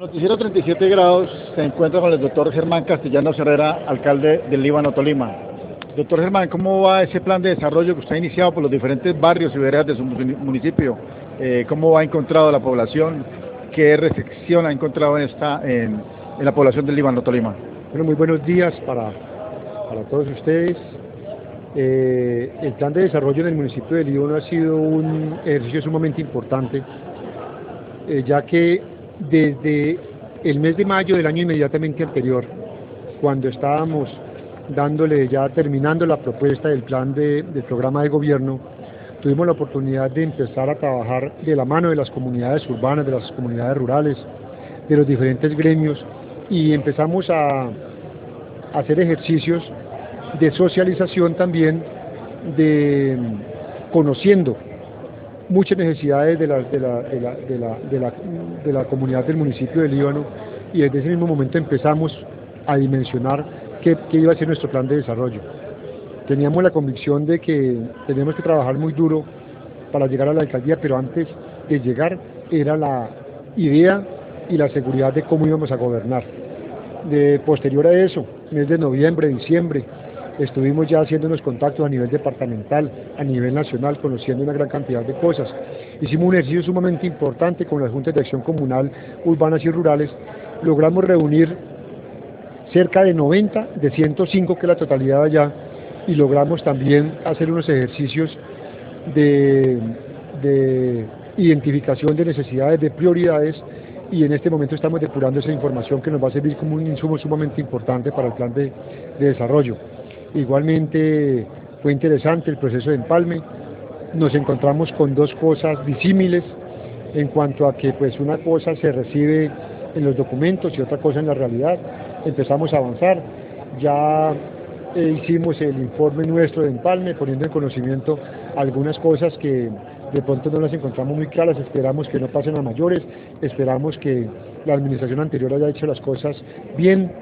Noticiero 37 grados se encuentra con el doctor Germán Castellano Herrera, alcalde del Líbano Tolima. Doctor Germán, ¿cómo va ese plan de desarrollo que usted ha iniciado por los diferentes barrios y veredas de su municipio? Eh, ¿Cómo ha encontrado la población? ¿Qué recepción ha encontrado en, esta, en, la población del Líbano Tolima? Bueno, muy buenos días para, para todos ustedes. Eh, el plan de desarrollo en el municipio de Líbano ha sido un ejercicio sumamente importante, eh, ya que desde el mes de mayo del año inmediatamente anterior, cuando estábamos dándole ya terminando la propuesta del plan de, programa de gobierno, tuvimos la oportunidad de empezar a trabajar de la mano de las comunidades urbanas, de las comunidades rurales, de los diferentes gremios y empezamos a, a hacer ejercicios de socialización también, de conociendo muchas necesidades de la, de la, de la, de la, de la, de la comunidad del municipio de Líbano y desde ese mismo momento empezamos a dimensionar qué, qué, iba a ser nuestro plan de desarrollo. Teníamos la convicción de que teníamos que trabajar muy duro para llegar a la alcaldía, pero antes de llegar era la idea y la seguridad de cómo íbamos a gobernar. De posterior a eso, mes de noviembre, diciembre, estuvimos ya haciendo unos contactos a nivel departamental, a nivel nacional, conociendo una gran cantidad de cosas. Hicimos un ejercicio sumamente importante con las juntas de acción comunal urbanas y rurales. Logramos reunir cerca de 90 de 105, que es la totalidad allá, y logramos también hacer unos ejercicios de, de identificación de necesidades, de prioridades, y en este momento estamos depurando esa información que nos va a servir como un insumo sumamente importante para el plan de desarrollo. Igualmente fue interesante el proceso de empalme. Nos encontramos con dos cosas disímiles en cuanto a que pues una cosa se recibe en los documentos y otra cosa en la realidad. Empezamos a avanzar. Ya eh, hicimos el informe nuestro de empalme poniendo en conocimiento algunas cosas que de pronto no las encontramos muy claras, esperamos que no pasen a mayores, esperamos que la administración anterior haya hecho las cosas bien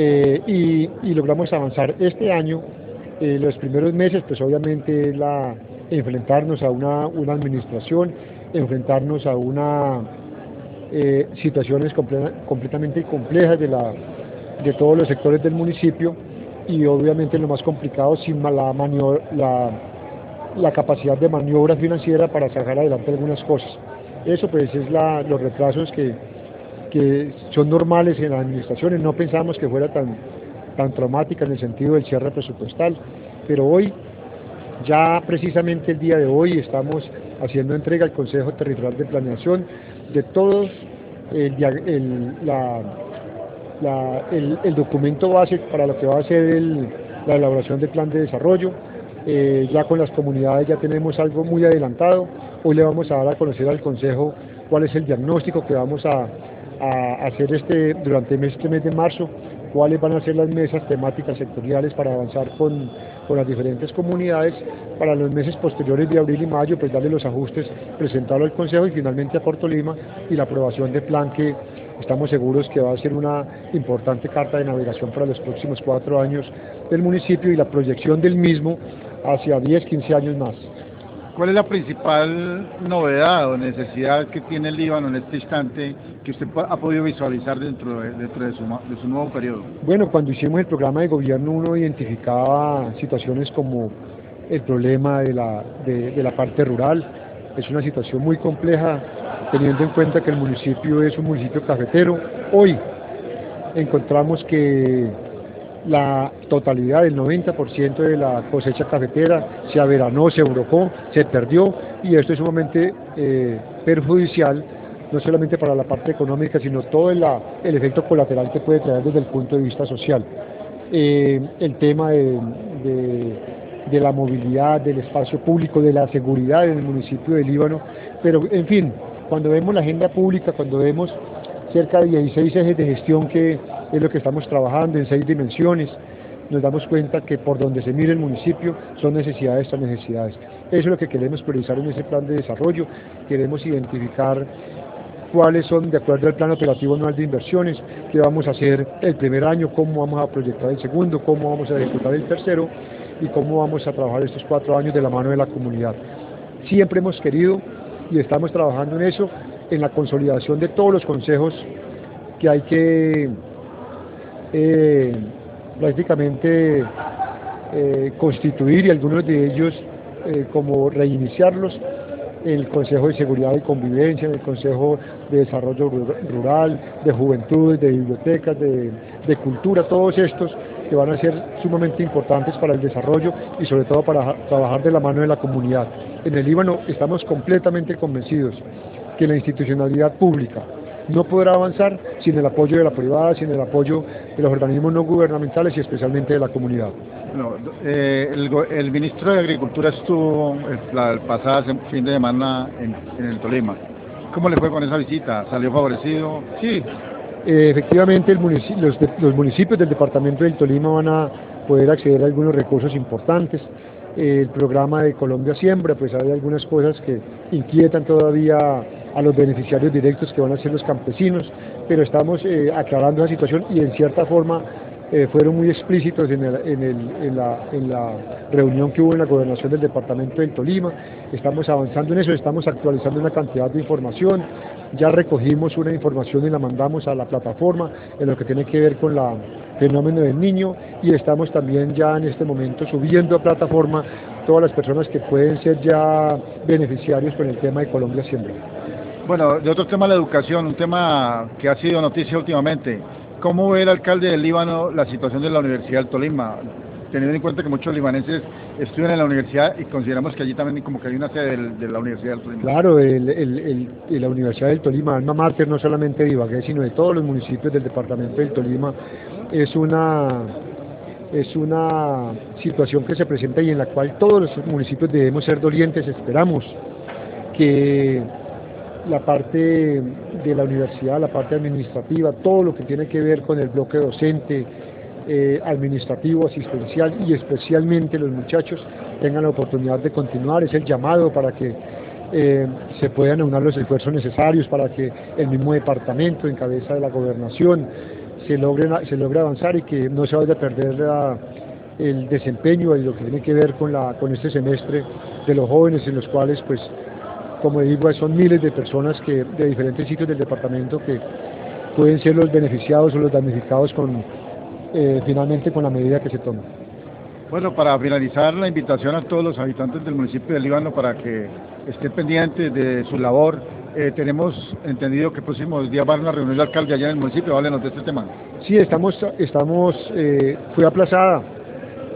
eh, y, logramos avanzar. Este año, eh, los primeros meses, pues obviamente la, enfrentarnos a una, una administración, enfrentarnos a una eh, situaciones completamente complejas de, la, de todos los sectores del municipio y obviamente lo más complicado sin la, la, la capacidad de maniobra financiera para sacar adelante algunas cosas. Eso pues es la, los retrasos que, que son normales en las administraciones, no pensábamos que fuera tan, tan traumática en el sentido del cierre presupuestal, pero hoy, ya precisamente el día de hoy, estamos haciendo entrega al Consejo Territorial de Planeación de todos el, la, el, el, documento base para lo que va a ser la elaboración del plan de desarrollo. Eh, ya con las comunidades ya tenemos algo muy adelantado. Hoy le vamos a dar a conocer al Consejo cuál es el diagnóstico que vamos a, a hacer este, durante este mes de marzo cuáles van a ser las mesas temáticas sectoriales para avanzar con, con, las diferentes comunidades, para los meses posteriores de abril y mayo, pues darle los ajustes, presentarlo al Consejo y finalmente a Puerto Lima y la aprobación de plan que estamos seguros que va a ser una importante carta de navegación para los próximos cuatro años del municipio y la proyección del mismo hacia 10, 15 años más. ¿Cuál es la principal novedad o necesidad que tiene el Líbano en este instante que usted ha podido visualizar dentro de, dentro de, su, de su nuevo periodo? Bueno, cuando hicimos el programa de gobierno uno identificaba situaciones como el problema de la, de, de la parte rural. Es una situación muy compleja teniendo en cuenta que el municipio es un municipio cafetero. Hoy encontramos que la totalidad, el 90% de la cosecha cafetera se averanó, se brocó, se perdió y esto es sumamente eh, perjudicial no solamente para la parte económica, sino todo el, efecto colateral que puede traer desde el punto de vista social. Eh, el tema de, de, la movilidad, del espacio público, de la seguridad en el municipio de Líbano, pero en fin, cuando vemos la agenda pública, cuando vemos cerca de 16 ejes de gestión que es lo que estamos trabajando en seis dimensiones. Nos damos cuenta que por donde se mire el municipio son necesidades estas necesidades. Eso es lo que queremos priorizar en ese plan de desarrollo. Queremos identificar cuáles son, de acuerdo al plan operativo anual de inversiones, qué vamos a hacer el primer año, cómo vamos a proyectar el segundo, cómo vamos a ejecutar el tercero y cómo vamos a trabajar estos cuatro años de la mano de la comunidad. Siempre hemos querido y estamos trabajando en eso, en la consolidación de todos los consejos que hay que eh, prácticamente eh, constituir y algunos de ellos eh, como reiniciarlos el Consejo de Seguridad y Convivencia, en el Consejo de Desarrollo Rural, de Juventud, de Bibliotecas, de, de Cultura, todos estos que van a ser sumamente importantes para el desarrollo y sobre todo para trabajar de la mano de la comunidad. En el Líbano estamos completamente convencidos que la institucionalidad pública no podrá avanzar sin el apoyo de la privada, sin el apoyo de los organismos no gubernamentales y especialmente de la comunidad. Eh, el, ministro de Agricultura estuvo el, pasado fin de semana en, el Tolima. ¿Cómo le fue con esa visita? ¿Salió favorecido? Sí, eh, efectivamente los, los, municipios del departamento del Tolima van a poder acceder a algunos recursos importantes. el programa de Colombia Siembra, pues hay algunas cosas que inquietan todavía a los beneficiarios directos que van a ser los campesinos, pero estamos eh, aclarando la situación y en cierta forma eh, fueron muy explícitos en, la, reunión que hubo en la gobernación del departamento del Tolima. Estamos avanzando en eso, estamos actualizando una cantidad de información. Ya recogimos una información y la mandamos a la plataforma en lo que tiene que ver con el fenómeno del niño y estamos también ya en este momento subiendo a plataforma todas las personas que pueden ser ya beneficiarios con el tema de Colombia Siempre. Bueno, de otro tema, la educación, un tema que ha sido noticia últimamente. ¿Cómo ve el alcalde del Líbano la situación de la Universidad del Tolima? Teniendo en cuenta que muchos libaneses estudian en la universidad y consideramos que allí también como que hay una sede de la Universidad del Tolima. Claro, la Universidad del Tolima, alma mater no solamente de Ibagué, sino de todos los municipios del departamento del Tolima, es una, es una situación que se presenta y en la cual todos los municipios debemos ser dolientes, esperamos que la parte de la universidad, la parte administrativa, todo lo que tiene que ver con el bloque docente, eh, administrativo, asistencial y especialmente los muchachos tengan la oportunidad de continuar. Es el llamado para que eh, se puedan aunar los esfuerzos necesarios para que el mismo departamento en cabeza de la gobernación se logre, se logre avanzar y que no se vaya a perder el desempeño y lo que tiene que ver con, la, con este semestre de los jóvenes en los cuales pues como digo, son miles de personas que de diferentes sitios del departamento que pueden ser los beneficiados o los damnificados con, eh, finalmente con la medida que se toma. Bueno, para finalizar la invitación a todos los habitantes del municipio de Líbano para que estén pendientes de su labor. Eh, tenemos entendido que próximos días va a haber una reunión de alcalde allá en el municipio, háblenos de este tema. Sí, estamos, estamos eh, fue aplazada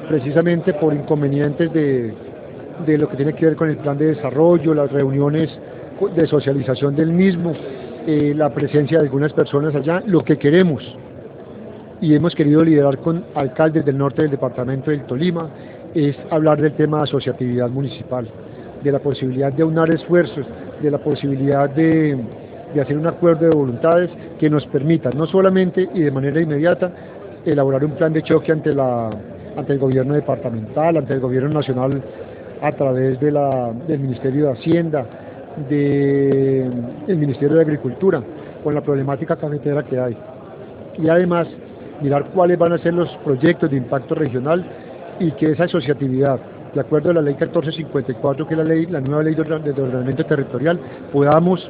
precisamente por inconvenientes de, de lo que tiene que ver con el plan de desarrollo, las reuniones de socialización del mismo, eh, la presencia de algunas personas allá, lo que queremos. Y hemos querido liderar con alcaldes del norte del departamento del Tolima es hablar del tema de asociatividad municipal, de la posibilidad de aunar esfuerzos, de la posibilidad de, de hacer un acuerdo de voluntades que nos permita no solamente y de manera inmediata elaborar un plan de choque ante, la, ante el gobierno departamental, ante el gobierno nacional a través del Ministerio de Hacienda, del Ministerio de Agricultura, con la problemática cafetera que hay. Y además mirar cuáles van a ser los proyectos de impacto regional y que esa asociatividad, de acuerdo a la ley 1454, que es la, ley, la nueva ley de ordenamiento territorial, podamos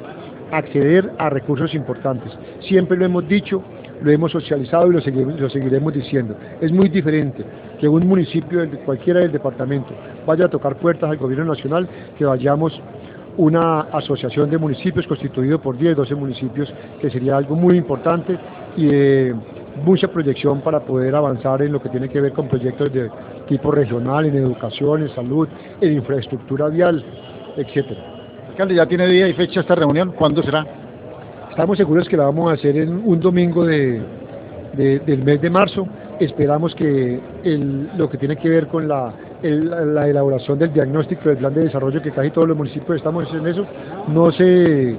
acceder a recursos importantes. Siempre lo hemos dicho, lo hemos socializado y lo, seguiremos diciendo. Es muy diferente que un municipio, de cualquiera del departamento, vaya a tocar puertas al gobierno nacional, que vayamos una asociación de municipios constituido por 10, 12 municipios, que sería algo muy importante y de mucha proyección para poder avanzar en lo que tiene que ver con proyectos de tipo regional, en educación, en salud, en infraestructura vial, etcétera. Alcalde, ¿ya tiene día y fecha esta reunión? ¿Cuándo será? Estamos seguros que la vamos a hacer en un domingo de, del mes de marzo. Esperamos que lo que tiene que ver con la, la elaboración del diagnóstico del plan de desarrollo, que casi todos los municipios estamos en eso, no se,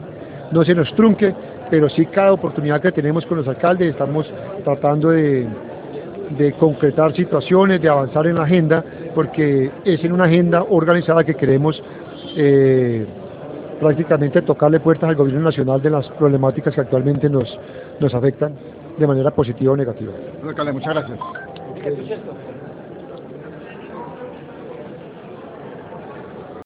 no se nos trunque, pero sí cada oportunidad que tenemos con los alcaldes estamos tratando de, de concretar situaciones, de avanzar en la agenda, porque es en una agenda organizada que queremos eh, prácticamente tocarle puertas al gobierno nacional de las problemáticas que actualmente nos, nos afectan de manera positiva o negativa. Alcalde, muchas gracias.